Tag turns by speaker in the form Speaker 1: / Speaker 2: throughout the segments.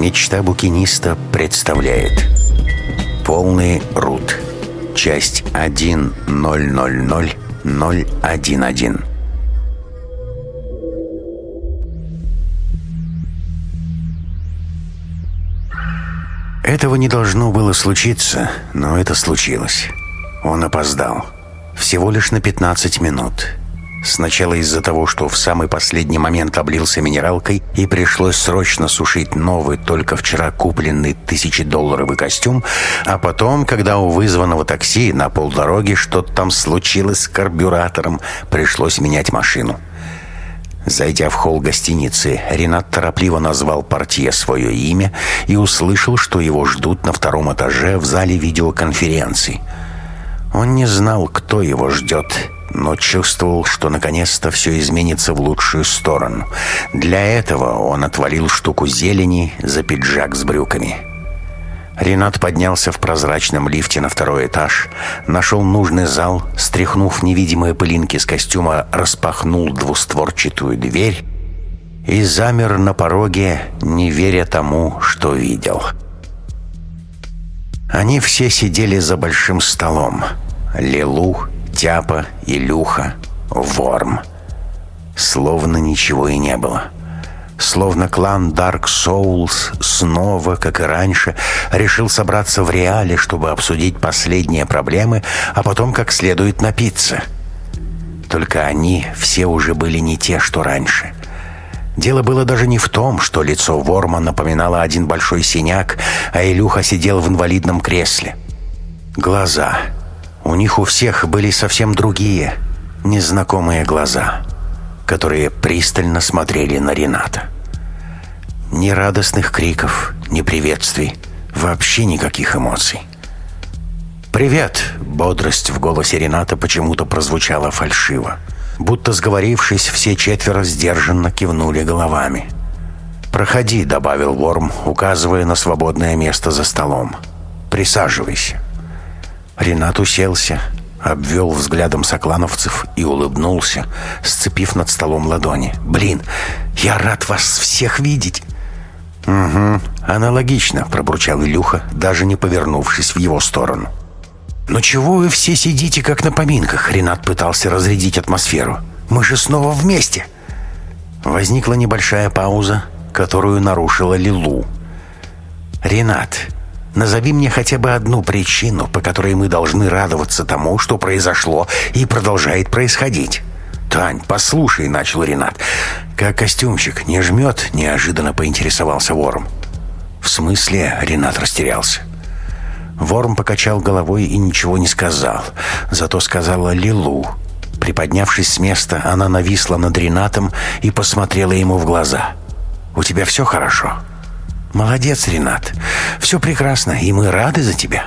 Speaker 1: Мечта букиниста представляет Полный рут Часть 1.000.011 Этого не должно было случиться, но это случилось. Он опоздал. Всего лишь на 15 минут. Сначала из-за того, что в самый последний момент облился минералкой и пришлось срочно сушить новый, только вчера купленный тысячедолларовый костюм, а потом, когда у вызванного такси на полдороги что-то там случилось с карбюратором, пришлось менять машину. Зайдя в холл гостиницы, Ренат торопливо назвал портье свое имя и услышал, что его ждут на втором этаже в зале видеоконференции. Он не знал, кто его ждет, но чувствовал, что наконец-то все изменится в лучшую сторону. Для этого он отвалил штуку зелени за пиджак с брюками. Ренат поднялся в прозрачном лифте на второй этаж, нашел нужный зал, стряхнув невидимые пылинки с костюма, распахнул двустворчатую дверь и замер на пороге, не веря тому, что видел. Они все сидели за большим столом. Лилу, Тяпа, Илюха, Ворм. Словно ничего и не было. — Словно клан Dark Souls снова, как и раньше, решил собраться в реале, чтобы обсудить последние проблемы, а потом как следует напиться. Только они все уже были не те, что раньше. Дело было даже не в том, что лицо Ворма напоминало один большой синяк, а Илюха сидел в инвалидном кресле. Глаза. У них у всех были совсем другие, незнакомые глаза которые пристально смотрели на Рената. Ни радостных криков, ни приветствий, вообще никаких эмоций. «Привет!» — бодрость в голосе Рената почему-то прозвучала фальшиво. Будто сговорившись, все четверо сдержанно кивнули головами. «Проходи», — добавил Ворм, указывая на свободное место за столом. «Присаживайся». Ренат уселся, обвел взглядом соклановцев и улыбнулся, сцепив над столом ладони. «Блин, я рад вас всех видеть!» «Угу, аналогично», — пробурчал Илюха, даже не повернувшись в его сторону. «Ну чего вы все сидите, как на поминках?» Ренат пытался разрядить атмосферу. «Мы же снова вместе!» Возникла небольшая пауза, которую нарушила Лилу. «Ренат, Назови мне хотя бы одну причину, по которой мы должны радоваться тому, что произошло и продолжает происходить. «Тань, послушай», — начал Ренат. «Как костюмчик, не жмет?» — неожиданно поинтересовался Ворм. «В смысле?» — Ренат растерялся. Ворм покачал головой и ничего не сказал. Зато сказала Лилу. Приподнявшись с места, она нависла над Ренатом и посмотрела ему в глаза. «У тебя все хорошо?» «Молодец, Ренат. Все прекрасно, и мы рады за тебя».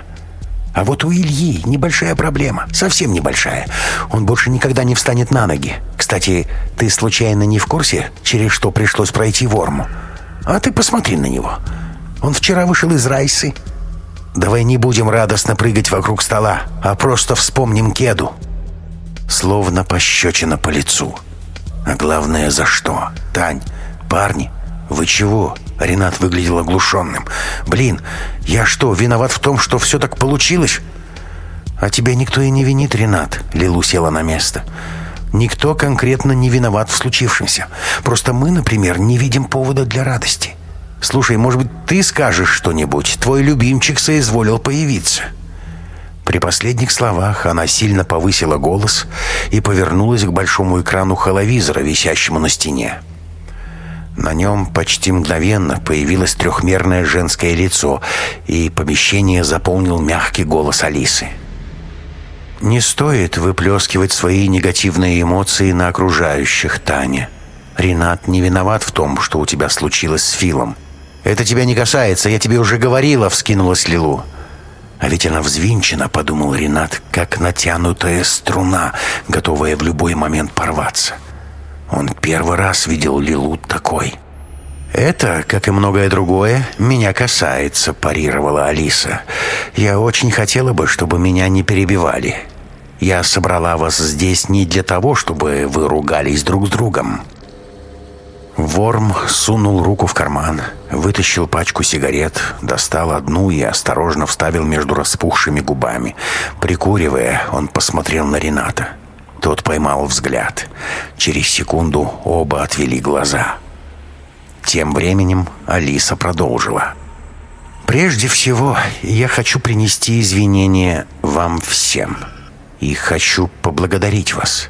Speaker 1: А вот у Ильи небольшая проблема, совсем небольшая. Он больше никогда не встанет на ноги. Кстати, ты случайно не в курсе, через что пришлось пройти Ворму? А ты посмотри на него. Он вчера вышел из Райсы. Давай не будем радостно прыгать вокруг стола, а просто вспомним Кеду. Словно пощечина по лицу. А главное, за что? Тань, парни, вы чего? Ренат выглядел оглушенным. «Блин, я что, виноват в том, что все так получилось?» «А тебя никто и не винит, Ренат», — Лилу села на место. «Никто конкретно не виноват в случившемся. Просто мы, например, не видим повода для радости. Слушай, может быть, ты скажешь что-нибудь? Твой любимчик соизволил появиться». При последних словах она сильно повысила голос и повернулась к большому экрану холовизора, висящему на стене. На нем почти мгновенно появилось трехмерное женское лицо, и помещение заполнил мягкий голос Алисы. «Не стоит выплескивать свои негативные эмоции на окружающих, Таня. Ренат не виноват в том, что у тебя случилось с Филом. Это тебя не касается, я тебе уже говорила», — вскинулась Лилу. «А ведь она взвинчена», — подумал Ренат, как натянутая струна, готовая в любой момент порваться. Он первый раз видел Лилу такой. «Это, как и многое другое, меня касается», – парировала Алиса. «Я очень хотела бы, чтобы меня не перебивали. Я собрала вас здесь не для того, чтобы вы ругались друг с другом». Ворм сунул руку в карман, вытащил пачку сигарет, достал одну и осторожно вставил между распухшими губами. Прикуривая, он посмотрел на Рената. Тот поймал взгляд. Через секунду оба отвели глаза. Тем временем Алиса продолжила. «Прежде всего, я хочу принести извинения вам всем. И хочу поблагодарить вас.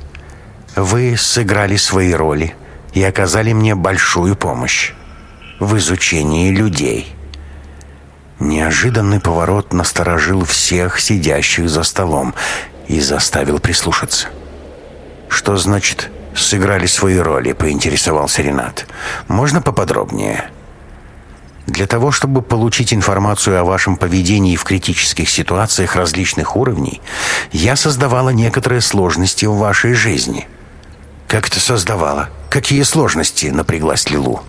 Speaker 1: Вы сыграли свои роли» и оказали мне большую помощь в изучении людей. Неожиданный поворот насторожил всех сидящих за столом и заставил прислушаться. «Что значит «сыграли свои роли»?» — поинтересовался Ренат. «Можно поподробнее?» Для того, чтобы получить информацию о вашем поведении в критических ситуациях различных уровней, я создавала некоторые сложности в вашей жизни. Как это создавала? «Какие сложности?» — напряглась Лилу.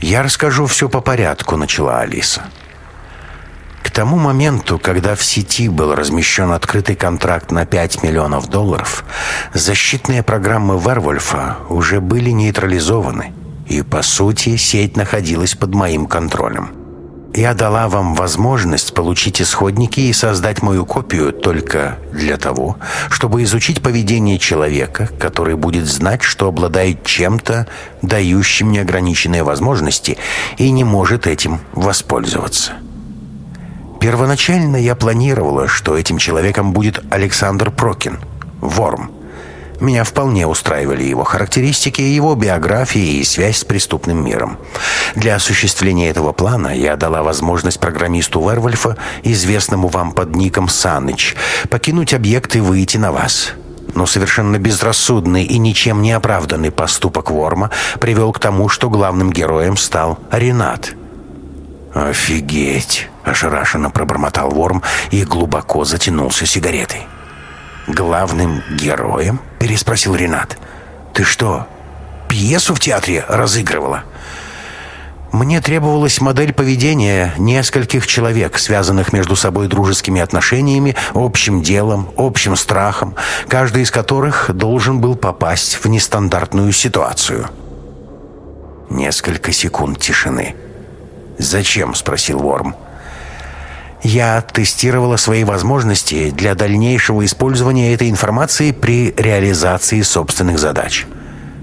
Speaker 1: «Я расскажу все по порядку», — начала Алиса. К тому моменту, когда в сети был размещен открытый контракт на 5 миллионов долларов, защитные программы Вервольфа уже были нейтрализованы, и, по сути, сеть находилась под моим контролем. Я дала вам возможность получить исходники и создать мою копию только для того, чтобы изучить поведение человека, который будет знать, что обладает чем-то, дающим неограниченные возможности, и не может этим воспользоваться. Первоначально я планировала, что этим человеком будет Александр Прокин, Ворм, меня вполне устраивали его характеристики, его биография и связь с преступным миром. Для осуществления этого плана я дала возможность программисту Вервольфа, известному вам под ником Саныч, покинуть объект и выйти на вас. Но совершенно безрассудный и ничем не оправданный поступок Ворма привел к тому, что главным героем стал Ренат. «Офигеть!» – ошарашенно пробормотал Ворм и глубоко затянулся сигаретой. «Главным героем?» — переспросил Ренат. «Ты что, пьесу в театре разыгрывала?» Мне требовалась модель поведения нескольких человек, связанных между собой дружескими отношениями, общим делом, общим страхом, каждый из которых должен был попасть в нестандартную ситуацию. Несколько секунд тишины. «Зачем?» — спросил Ворм. Я тестировала свои возможности для дальнейшего использования этой информации при реализации собственных задач.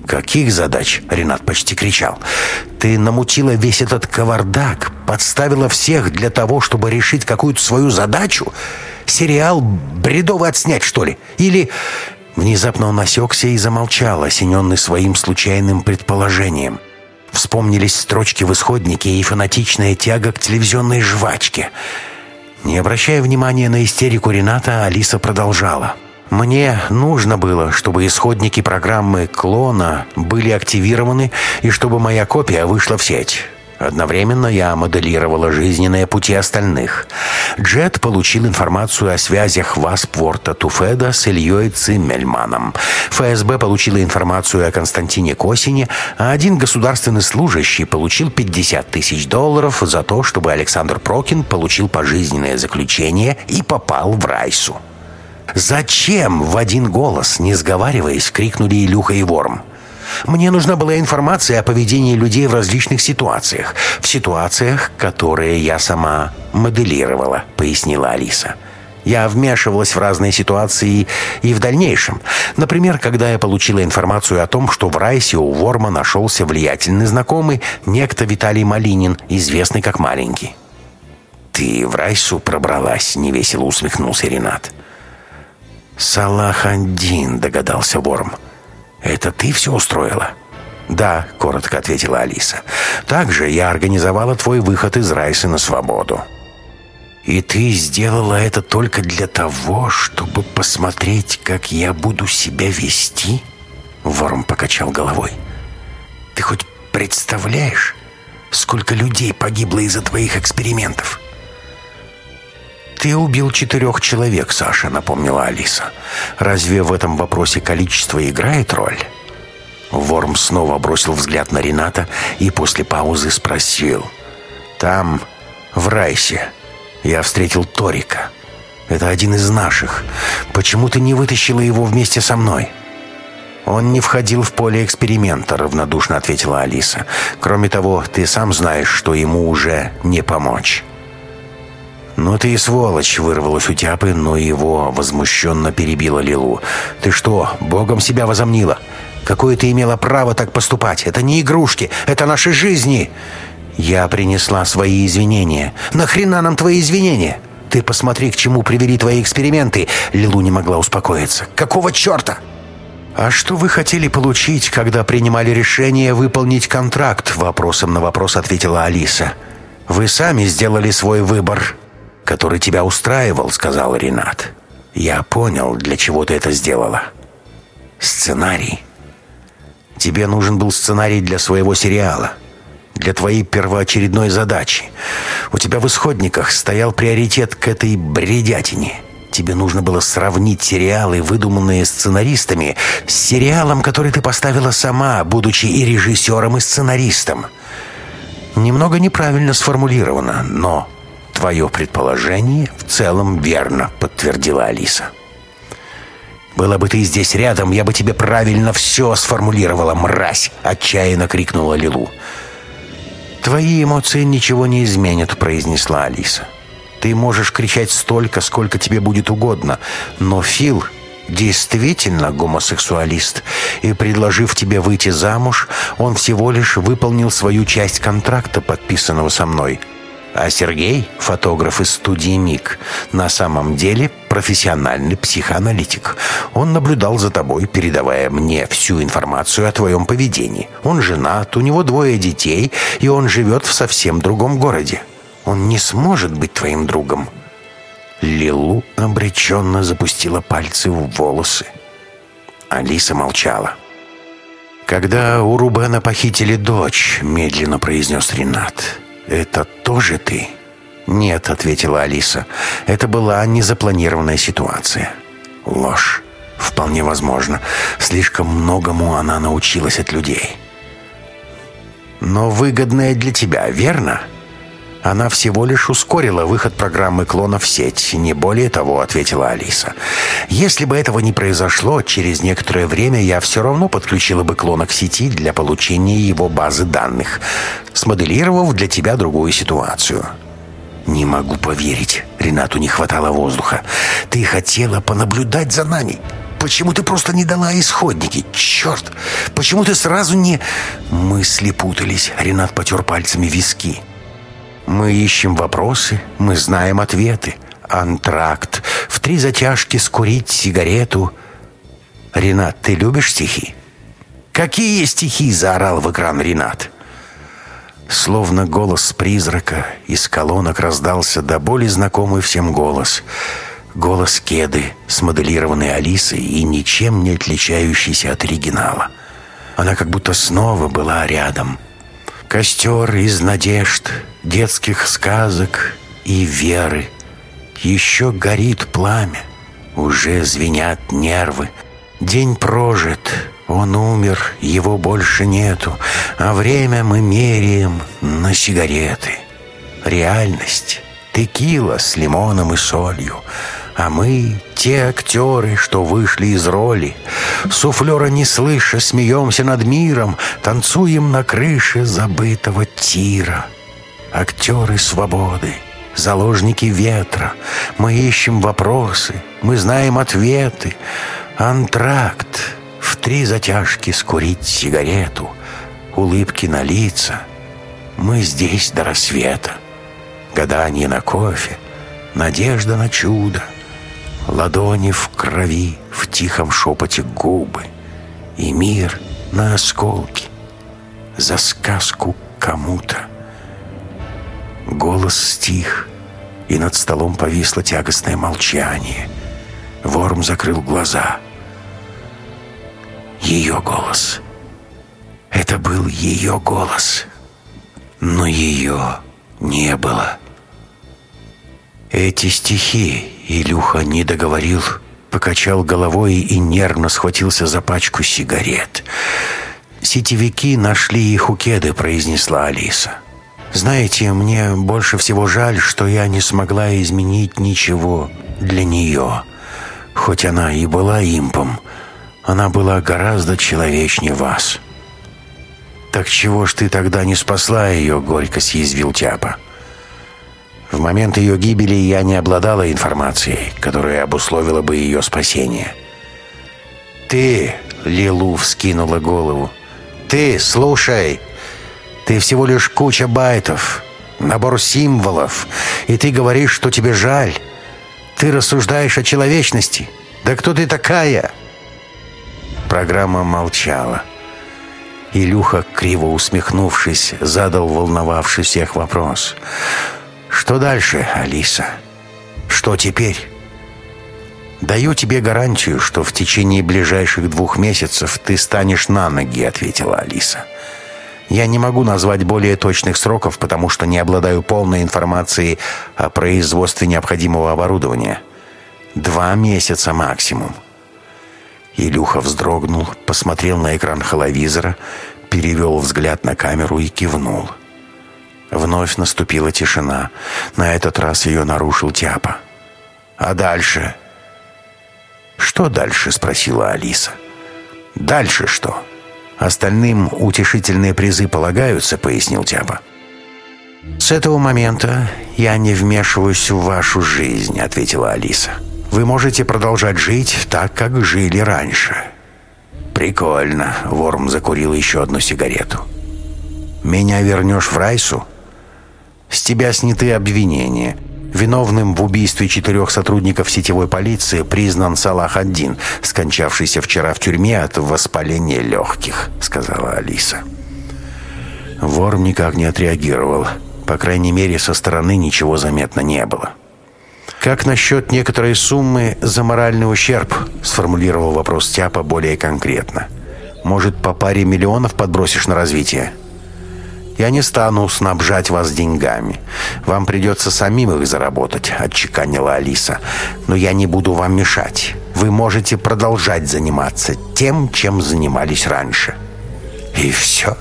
Speaker 1: «Каких задач?» — Ренат почти кричал. «Ты намутила весь этот кавардак, подставила всех для того, чтобы решить какую-то свою задачу? Сериал бредовый отснять, что ли? Или...» Внезапно он осекся и замолчал, осененный своим случайным предположением. Вспомнились строчки в исходнике и фанатичная тяга к телевизионной жвачке — не обращая внимания на истерику Рената, Алиса продолжала. «Мне нужно было, чтобы исходники программы «Клона» были активированы и чтобы моя копия вышла в сеть. Одновременно я моделировала жизненные пути остальных. Джет получил информацию о связях Васпорта Туфеда с Ильей Циммельманом. ФСБ получила информацию о Константине Косине, а один государственный служащий получил 50 тысяч долларов за то, чтобы Александр Прокин получил пожизненное заключение и попал в Райсу. «Зачем?» — в один голос, не сговариваясь, крикнули Илюха и Ворм. Мне нужна была информация о поведении людей в различных ситуациях. В ситуациях, которые я сама моделировала, пояснила Алиса. Я вмешивалась в разные ситуации и в дальнейшем. Например, когда я получила информацию о том, что в Райсе у Ворма нашелся влиятельный знакомый, некто Виталий Малинин, известный как Маленький. «Ты в Райсу пробралась?» — невесело усмехнулся Ренат. «Салах-Андин», — догадался Ворм. «Это ты все устроила?» «Да», — коротко ответила Алиса. «Также я организовала твой выход из Райса на свободу». «И ты сделала это только для того, чтобы посмотреть, как я буду себя вести?» Ворм покачал головой. «Ты хоть представляешь, сколько людей погибло из-за твоих экспериментов?» «Ты убил четырех человек, Саша», — напомнила Алиса. «Разве в этом вопросе количество играет роль?» Ворм снова бросил взгляд на Рената и после паузы спросил. «Там, в Райсе, я встретил Торика. Это один из наших. Почему ты не вытащила его вместе со мной?» «Он не входил в поле эксперимента», — равнодушно ответила Алиса. «Кроме того, ты сам знаешь, что ему уже не помочь». «Ну ты и сволочь!» — вырвалось у Тяпы, но его возмущенно перебила Лилу. «Ты что, богом себя возомнила? Какое ты имела право так поступать? Это не игрушки, это наши жизни!» «Я принесла свои извинения. Нахрена нам твои извинения?» «Ты посмотри, к чему привели твои эксперименты!» Лилу не могла успокоиться. «Какого черта?» «А что вы хотели получить, когда принимали решение выполнить контракт?» Вопросом на вопрос ответила Алиса. «Вы сами сделали свой выбор, который тебя устраивал», сказал Ренат. «Я понял, для чего ты это сделала. Сценарий. Тебе нужен был сценарий для своего сериала» для твоей первоочередной задачи. У тебя в исходниках стоял приоритет к этой бредятине. Тебе нужно было сравнить сериалы, выдуманные сценаристами, с сериалом, который ты поставила сама, будучи и режиссером, и сценаристом. Немного неправильно сформулировано, но твое предположение в целом верно, подтвердила Алиса. «Была бы ты здесь рядом, я бы тебе правильно все сформулировала, мразь!» — отчаянно крикнула Лилу. «Твои эмоции ничего не изменят», — произнесла Алиса. Ты можешь кричать столько, сколько тебе будет угодно, но Фил действительно гомосексуалист, и, предложив тебе выйти замуж, он всего лишь выполнил свою часть контракта, подписанного со мной. А Сергей, фотограф из студии «Миг», на самом деле профессиональный психоаналитик. Он наблюдал за тобой, передавая мне всю информацию о твоем поведении. Он женат, у него двое детей, и он живет в совсем другом городе. Он не сможет быть твоим другом». Лилу обреченно запустила пальцы в волосы. Алиса молчала. «Когда у Рубена похитили дочь», — медленно произнес Ренат, — «это тоже ты?» «Нет», — ответила Алиса, — «это была незапланированная ситуация». «Ложь. Вполне возможно. Слишком многому она научилась от людей». «Но выгодная для тебя, верно?» Она всего лишь ускорила выход программы клонов в сеть. Не более того, ответила Алиса. Если бы этого не произошло, через некоторое время я все равно подключила бы клона к сети для получения его базы данных, смоделировав для тебя другую ситуацию. «Не могу поверить». Ренату не хватало воздуха. «Ты хотела понаблюдать за нами. Почему ты просто не дала исходники? Черт! Почему ты сразу не...» Мысли путались. Ренат потер пальцами виски. Мы ищем вопросы, мы знаем ответы. Антракт. В три затяжки скурить сигарету. Ренат, ты любишь стихи? Какие стихи? Заорал в экран Ренат. Словно голос призрака из колонок раздался до боли знакомый всем голос. Голос Кеды, смоделированный Алисой и ничем не отличающийся от оригинала. Она как будто снова была рядом. Костер из надежд, детских сказок и веры. Еще горит пламя, уже звенят нервы. День прожит, он умер, его больше нету, а время мы меряем на сигареты. Реальность, текила с лимоном и солью — а мы, те актеры, что вышли из роли, Суфлера не слыша, смеемся над миром, Танцуем на крыше забытого тира. Актеры свободы, заложники ветра, Мы ищем вопросы, мы знаем ответы. Антракт, в три затяжки скурить сигарету, Улыбки на лица. Мы здесь до рассвета. Гадание на кофе, надежда на чудо. Ладони в крови, в тихом шепоте губы. И мир на осколки, за сказку кому-то. Голос стих, и над столом повисло тягостное молчание. Ворм закрыл глаза. Ее голос. Это был ее голос. Но ее не было. Эти стихи Илюха не договорил, покачал головой и нервно схватился за пачку сигарет. «Сетевики нашли их у Кеды», — произнесла Алиса. «Знаете, мне больше всего жаль, что я не смогла изменить ничего для нее. Хоть она и была импом, Она была гораздо человечнее вас». «Так чего ж ты тогда не спасла ее?» — горько съязвил Тяпа. В момент ее гибели я не обладала информацией, которая обусловила бы ее спасение. «Ты!» — Лилу вскинула голову. «Ты, слушай! Ты всего лишь куча байтов, набор символов, и ты говоришь, что тебе жаль. Ты рассуждаешь о человечности. Да кто ты такая?» Программа молчала. Илюха, криво усмехнувшись, задал волновавший всех вопрос. «Что дальше, Алиса? Что теперь?» «Даю тебе гарантию, что в течение ближайших двух месяцев ты станешь на ноги», — ответила Алиса. «Я не могу назвать более точных сроков, потому что не обладаю полной информацией о производстве необходимого оборудования. Два месяца максимум. Илюха вздрогнул, посмотрел на экран холовизора, перевел взгляд на камеру и кивнул. Вновь наступила тишина. На этот раз ее нарушил Тяпа. «А дальше?» «Что дальше?» — спросила Алиса. «Дальше что?» «Остальным утешительные призы полагаются», — пояснил Тяпа. «С этого момента я не вмешиваюсь в вашу жизнь», — ответила Алиса. Вы можете продолжать жить так, как жили раньше». «Прикольно», — Ворм закурил еще одну сигарету. «Меня вернешь в Райсу?» «С тебя сняты обвинения. Виновным в убийстве четырех сотрудников сетевой полиции признан Салах Аддин, скончавшийся вчера в тюрьме от воспаления легких», — сказала Алиса. Ворм никак не отреагировал. По крайней мере, со стороны ничего заметно не было. «Как насчет некоторой суммы за моральный ущерб?» сформулировал вопрос Тяпа более конкретно. «Может, по паре миллионов подбросишь на развитие?» «Я не стану снабжать вас деньгами. Вам придется самим их заработать», — отчеканила Алиса. «Но я не буду вам мешать. Вы можете продолжать заниматься тем, чем занимались раньше». «И все?»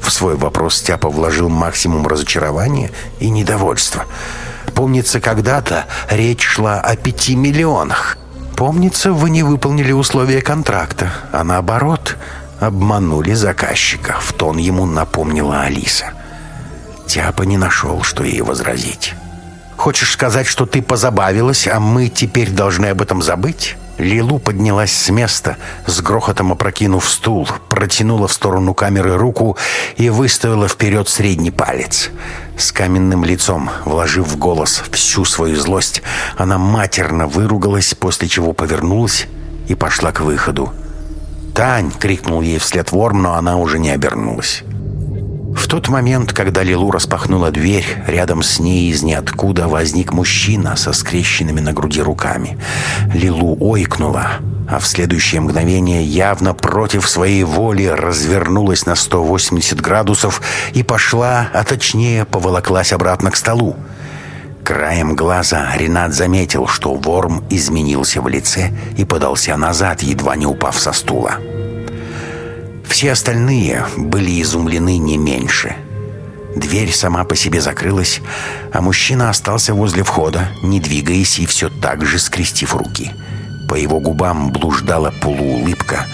Speaker 1: В свой вопрос Тяпа вложил максимум разочарования и недовольства. Помнится, когда-то речь шла о пяти миллионах. Помнится, вы не выполнили условия контракта, а наоборот, обманули заказчика. В тон ему напомнила Алиса. Тяпа не нашел, что ей возразить. «Хочешь сказать, что ты позабавилась, а мы теперь должны об этом забыть?» Лилу поднялась с места, с грохотом опрокинув стул, протянула в сторону камеры руку и выставила вперед средний палец. С каменным лицом, вложив в голос всю свою злость, она матерно выругалась, после чего повернулась и пошла к выходу. «Тань!» — крикнул ей вслед ворм, но она уже не обернулась. В тот момент, когда Лилу распахнула дверь, рядом с ней из ниоткуда возник мужчина со скрещенными на груди руками. Лилу ойкнула, а в следующее мгновение явно против своей воли развернулась на 180 градусов и пошла, а точнее поволоклась обратно к столу. Краем глаза Ренат заметил, что Ворм изменился в лице и подался назад, едва не упав со стула. Все остальные были изумлены не меньше. Дверь сама по себе закрылась, а мужчина остался возле входа, не двигаясь и все так же скрестив руки. По его губам блуждала полуулыбка.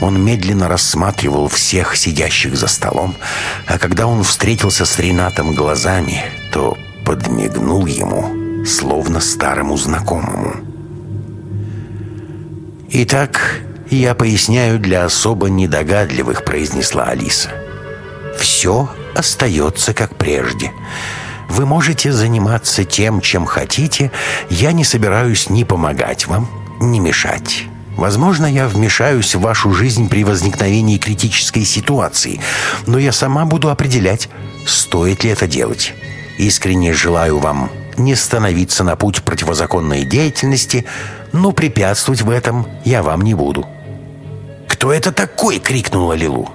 Speaker 1: Он медленно рассматривал всех сидящих за столом, а когда он встретился с Ренатом глазами, то подмигнул ему, словно старому знакомому. «Итак, «Я поясняю для особо недогадливых», — произнесла Алиса. «Все остается как прежде. Вы можете заниматься тем, чем хотите. Я не собираюсь ни помогать вам, ни мешать». Возможно, я вмешаюсь в вашу жизнь при возникновении критической ситуации, но я сама буду определять, стоит ли это делать. Искренне желаю вам не становиться на путь противозаконной деятельности, но препятствовать в этом я вам не буду. «Кто это такой?» — крикнула Лилу.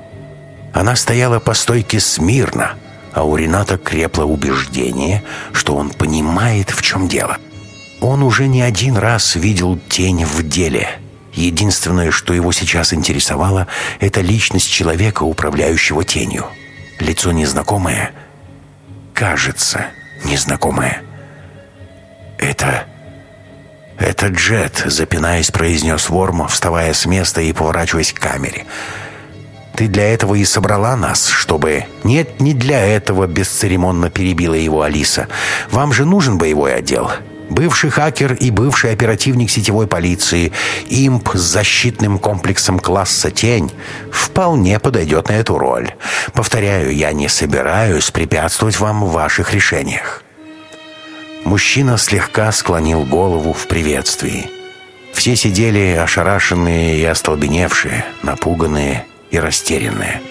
Speaker 1: Она стояла по стойке смирно, а у Рената крепло убеждение, что он понимает, в чем дело. Он уже не один раз видел тень в деле. Единственное, что его сейчас интересовало, это личность человека, управляющего тенью. Лицо незнакомое, кажется незнакомое. «Это... «Это Джет», — запинаясь, произнес Ворм, вставая с места и поворачиваясь к камере. «Ты для этого и собрала нас, чтобы...» «Нет, не для этого», — бесцеремонно перебила его Алиса. «Вам же нужен боевой отдел. Бывший хакер и бывший оперативник сетевой полиции, имп с защитным комплексом класса «Тень» вполне подойдет на эту роль. Повторяю, я не собираюсь препятствовать вам в ваших решениях. Мужчина слегка склонил голову в приветствии. Все сидели ошарашенные и остолбеневшие, напуганные и растерянные.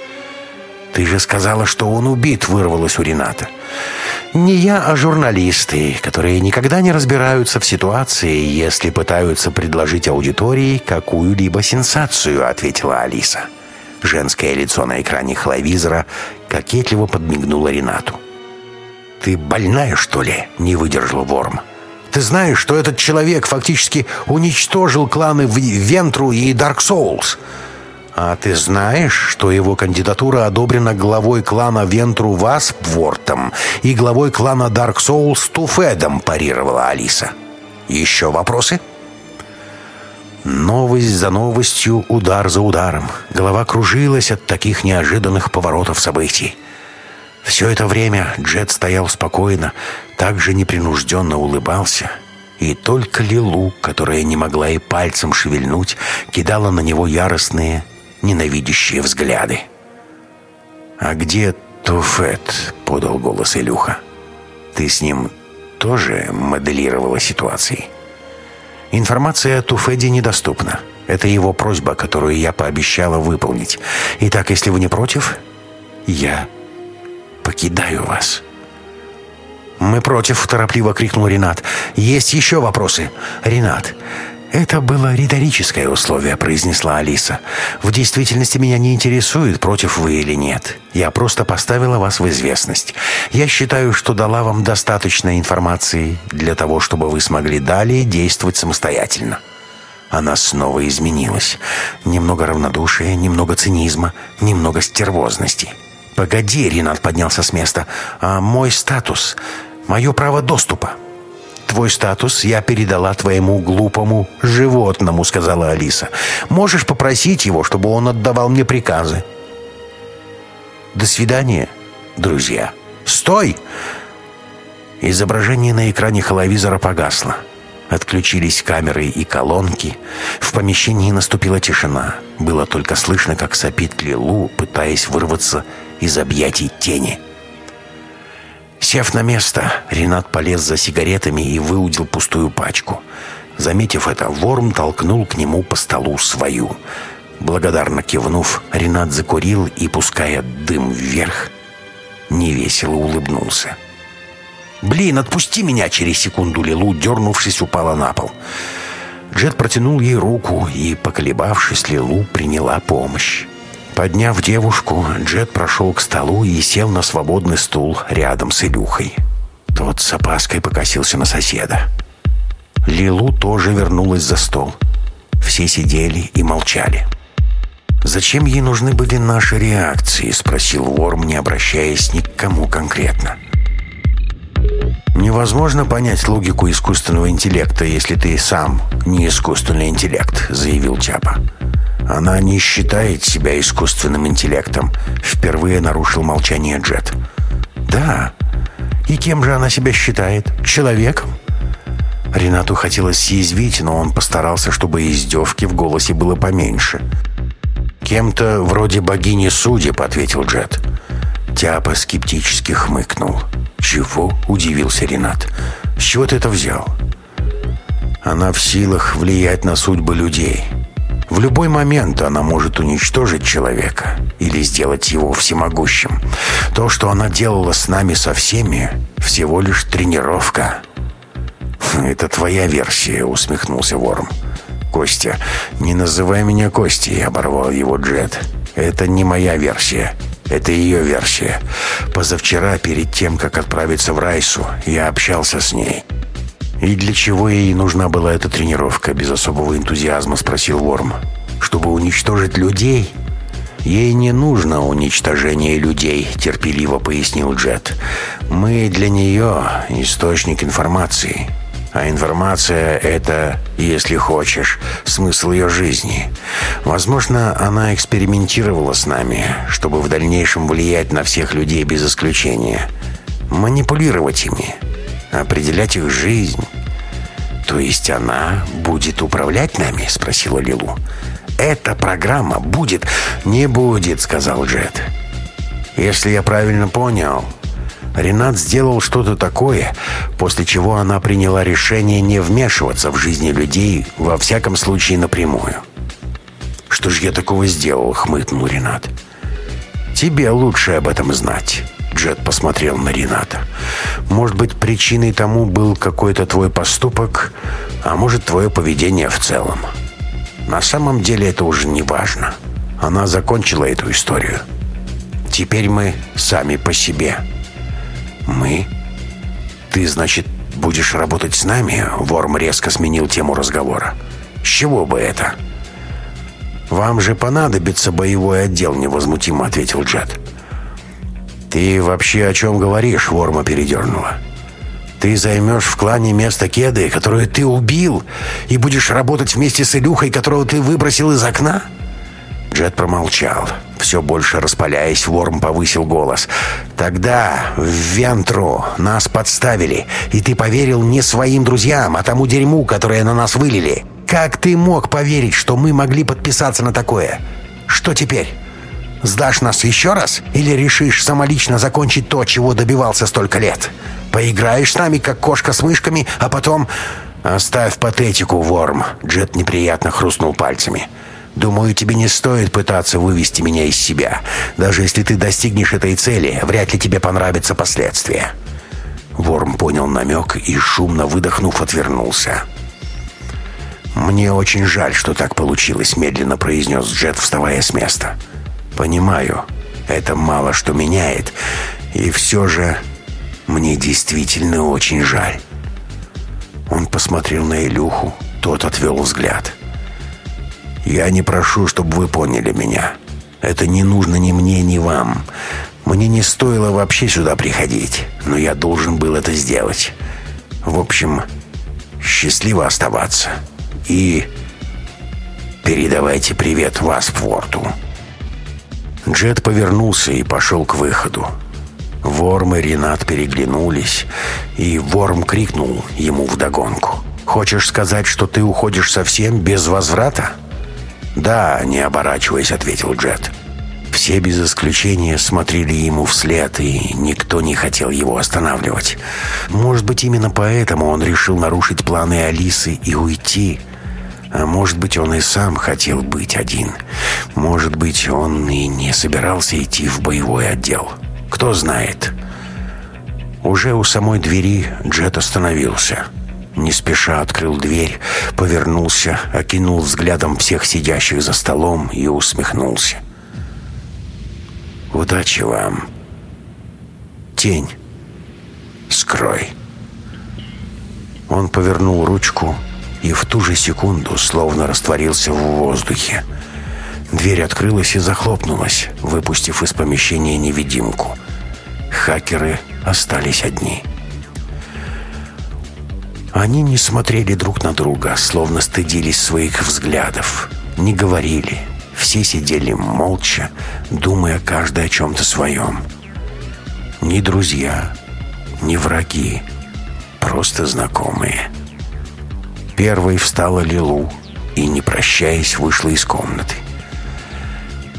Speaker 1: «Ты же сказала, что он убит», — вырвалось у Рената. «Не я, а журналисты, которые никогда не разбираются в ситуации, если пытаются предложить аудитории какую-либо сенсацию», — ответила Алиса. Женское лицо на экране холовизора кокетливо подмигнуло Ренату. «Ты больная, что ли?» — не выдержал Ворм. «Ты знаешь, что этот человек фактически уничтожил кланы Вентру и Дарк Соулс?» «А ты знаешь, что его кандидатура одобрена главой клана Вентру Васпвортом и главой клана Дарк Соулс Туфедом?» – парировала Алиса. «Еще вопросы?» Новость за новостью, удар за ударом. Голова кружилась от таких неожиданных поворотов событий. Все это время Джет стоял спокойно, так же непринужденно улыбался. И только Лилу, которая не могла и пальцем шевельнуть, кидала на него яростные, ненавидящие взгляды. «А где Туфет?» — подал голос Илюха. «Ты с ним тоже моделировала ситуации?» «Информация о Туфеде недоступна. Это его просьба, которую я пообещала выполнить. Итак, если вы не против, я покидаю вас». «Мы против», — торопливо крикнул Ренат. «Есть еще вопросы?» «Ренат, это было риторическое условие», — произнесла Алиса. «В действительности меня не интересует, против вы или нет. Я просто поставила вас в известность. Я считаю, что дала вам достаточно информации для того, чтобы вы смогли далее действовать самостоятельно». Она снова изменилась. Немного равнодушия, немного цинизма, немного стервозности. «Погоди», — Ренат поднялся с места, — «а мой статус, мое право доступа». «Твой статус я передала твоему глупому животному», — сказала Алиса. «Можешь попросить его, чтобы он отдавал мне приказы». «До свидания, друзья». «Стой!» Изображение на экране холовизора погасло. Отключились камеры и колонки. В помещении наступила тишина. Было только слышно, как сопит Лилу, пытаясь вырваться из объятий тени. Сев на место, Ренат полез за сигаретами и выудил пустую пачку. Заметив это, Ворм толкнул к нему по столу свою. Благодарно кивнув, Ренат закурил и, пуская дым вверх, невесело улыбнулся. «Блин, отпусти меня!» Через секунду Лилу, дернувшись, упала на пол. Джет протянул ей руку, и, поколебавшись, Лилу приняла помощь. Подняв девушку, Джет прошел к столу и сел на свободный стул рядом с Илюхой. Тот с опаской покосился на соседа. Лилу тоже вернулась за стол. Все сидели и молчали. «Зачем ей нужны были наши реакции?» — спросил Ворм, не обращаясь ни к кому конкретно. «Невозможно понять логику искусственного интеллекта, если ты сам не искусственный интеллект», — заявил Чапа. Она не считает себя искусственным интеллектом. Впервые нарушил молчание Джет. Да. И кем же она себя считает? Человеком? Ренату хотелось съязвить, но он постарался, чтобы издевки в голосе было поменьше. «Кем-то вроде богини судеб», — ответил Джет. Тяпа скептически хмыкнул. «Чего?» — удивился Ренат. «С чего ты это взял?» «Она в силах влиять на судьбы людей». В любой момент она может уничтожить человека или сделать его всемогущим. То, что она делала с нами со всеми, всего лишь тренировка. «Это твоя версия», — усмехнулся Ворм. «Костя, не называй меня Костей», — оборвал его Джет. «Это не моя версия. Это ее версия. Позавчера, перед тем, как отправиться в Райсу, я общался с ней». «И для чего ей нужна была эта тренировка?» Без особого энтузиазма спросил Ворм. «Чтобы уничтожить людей?» «Ей не нужно уничтожение людей», — терпеливо пояснил Джет. «Мы для нее источник информации. А информация — это, если хочешь, смысл ее жизни. Возможно, она экспериментировала с нами, чтобы в дальнейшем влиять на всех людей без исключения. Манипулировать ими, определять их жизнь. «То есть она будет управлять нами?» — спросила Лилу. «Эта программа будет...» «Не будет», — сказал Джет. «Если я правильно понял, Ренат сделал что-то такое, после чего она приняла решение не вмешиваться в жизни людей, во всяком случае напрямую. «Что ж я такого сделал?» — хмыкнул Ренат. «Тебе лучше об этом знать». Джет посмотрел на Рената. «Может быть, причиной тому был какой-то твой поступок, а может, твое поведение в целом. На самом деле это уже не важно. Она закончила эту историю. Теперь мы сами по себе». «Мы? Ты, значит, будешь работать с нами?» Ворм резко сменил тему разговора. «С чего бы это?» «Вам же понадобится боевой отдел», — невозмутимо ответил Джет. «Ты вообще о чем говоришь?» — Ворма передернула. «Ты займешь в клане место Кеды, которую ты убил, и будешь работать вместе с Илюхой, которого ты выбросил из окна?» Джет промолчал. Все больше распаляясь, Ворм повысил голос. «Тогда, в Вентру, нас подставили, и ты поверил не своим друзьям, а тому дерьму, которое на нас вылили. Как ты мог поверить, что мы могли подписаться на такое? Что теперь? Сдашь нас еще раз? Или решишь самолично закончить то, чего добивался столько лет? Поиграешь с нами, как кошка с мышками, а потом...» «Оставь патетику, Ворм!» Джет неприятно хрустнул пальцами. Думаю, тебе не стоит пытаться вывести меня из себя. Даже если ты достигнешь этой цели, вряд ли тебе понравятся последствия». Ворм понял намек и, шумно выдохнув, отвернулся. «Мне очень жаль, что так получилось», — медленно произнес Джет, вставая с места. «Понимаю, это мало что меняет, и все же мне действительно очень жаль». Он посмотрел на Илюху, тот отвел взгляд. «Я я не прошу, чтобы вы поняли меня. Это не нужно ни мне, ни вам. Мне не стоило вообще сюда приходить, но я должен был это сделать. В общем, счастливо оставаться. И передавайте привет Васпворту». Джет повернулся и пошел к выходу. Ворм и Ренат переглянулись, и Ворм крикнул ему вдогонку. «Хочешь сказать, что ты уходишь совсем без возврата?» «Да», — не оборачиваясь, ответил Джет. Все без исключения смотрели ему вслед, и никто не хотел его останавливать. Может быть, именно поэтому он решил нарушить планы Алисы и уйти. А может быть, он и сам хотел быть один. Может быть, он и не собирался идти в боевой отдел. Кто знает. Уже у самой двери Джет остановился. Не спеша открыл дверь, повернулся, окинул взглядом всех сидящих за столом и усмехнулся. «Удачи вам!» «Тень! Скрой!» Он повернул ручку и в ту же секунду словно растворился в воздухе. Дверь открылась и захлопнулась, выпустив из помещения невидимку. Хакеры остались одни. Они не смотрели друг на друга, словно стыдились своих взглядов. Не говорили. Все сидели молча, думая каждый о чем-то своем. Ни друзья, ни враги, просто знакомые. Первой встала Лилу и, не прощаясь, вышла из комнаты.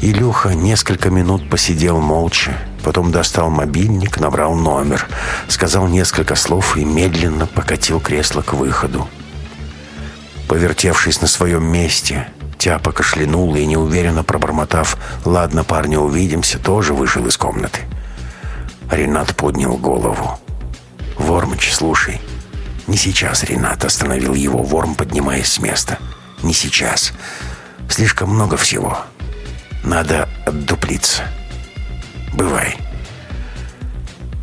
Speaker 1: Илюха несколько минут посидел молча, Потом достал мобильник, набрал номер, сказал несколько слов и медленно покатил кресло к выходу. Повертевшись на своем месте, Тяпа кашлянул и, неуверенно пробормотав «Ладно, парни, увидимся», тоже вышел из комнаты. Ренат поднял голову. «Вормыч, слушай, не сейчас, Ренат», — остановил его Ворм, поднимаясь с места. «Не сейчас. Слишком много всего. Надо отдуплиться». Бывай.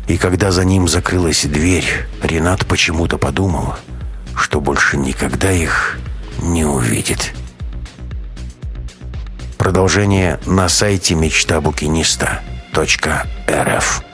Speaker 1: И когда за ним закрылась дверь, Ренат почему-то подумал, что больше никогда их не увидит. Продолжение на сайте мечтабукиниста.рф